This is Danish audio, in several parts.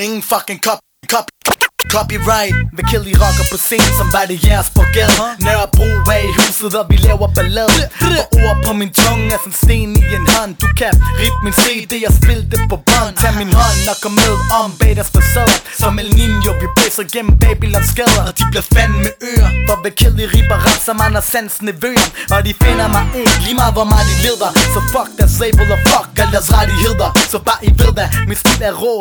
Ingen fucking cop, cop, Copyright. Vil kill de rocker på scenen som var det jeres forgæld. Nørrebro er i huset og vi laver ballade. Og ord på min tunge er som sten i en hånd. Du kan rip min CD og spil det på bånd. Tag min hånd og kom med om deres facade. Som El Nino vi blæser gennem Babylons gader. Og de bliver fandme øer For vil kill ripper rap som andre Sands nevøer Og de finder mig ikke lige meget hvor meget de leder Så fuck deres label og fuck alle deres rettigheder. Så bare I ved da, min stil er rå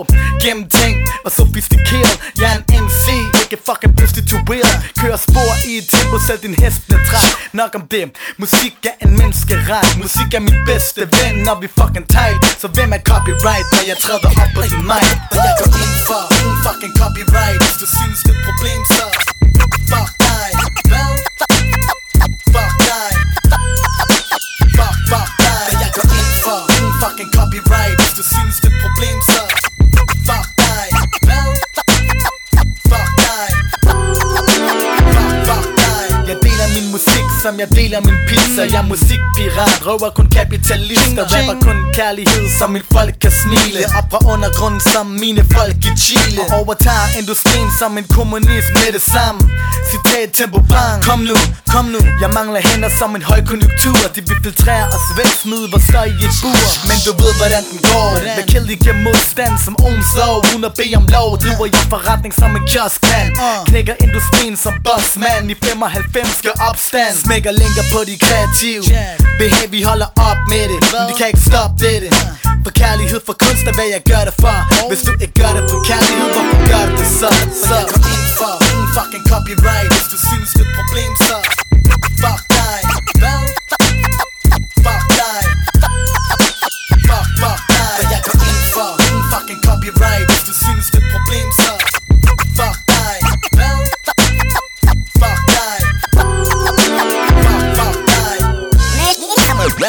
Gennemtænkt og sofistikeret. Jeg er en MC, ikke fucking prostitueret. Kører spor i et tempo, selv din hest bliver træt. Nok om det, musik er en menneskeret. Musik er min bedste ven, når vi fucking tight. Så hvem er copyright, når jeg træder op på din mic? Når jeg går ind for en fucking copyright du synes det er et problem, som jeg deler min pizza. Jeg er musikpirat, røver kun kapitalister. Rapper kun kærlighed, som mit folk kan smile. Op fra undergrunden, som mine folk i Chile. Og overtager industrien som en kommunist med det samme. Citat tempo bang. Kom nu, kom nu. Jeg mangler hænder som en højkonjunktur. De vil filtrere os væk, smide vores støj i et bur. Men du ved hvordan den går. Med de giver modstand som lov. Uden at bede om lov Driver jeg forretning som en kioskmand. Knækker industrien som bossman I 95 skal opstand Smækker linker på de kreative. Behag vi holder op med det. Men de kan ikke stoppe det. For kærlighed for kunst er hvad jeg gør det for. Hvis du ikke gør det for kærlighed Hvorfor gør du det så? Så jeg går ind for en fucking copyright.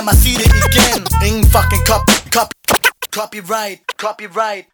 Lad mig sige det igen Ingen fucking cop, cop, copyright, copyright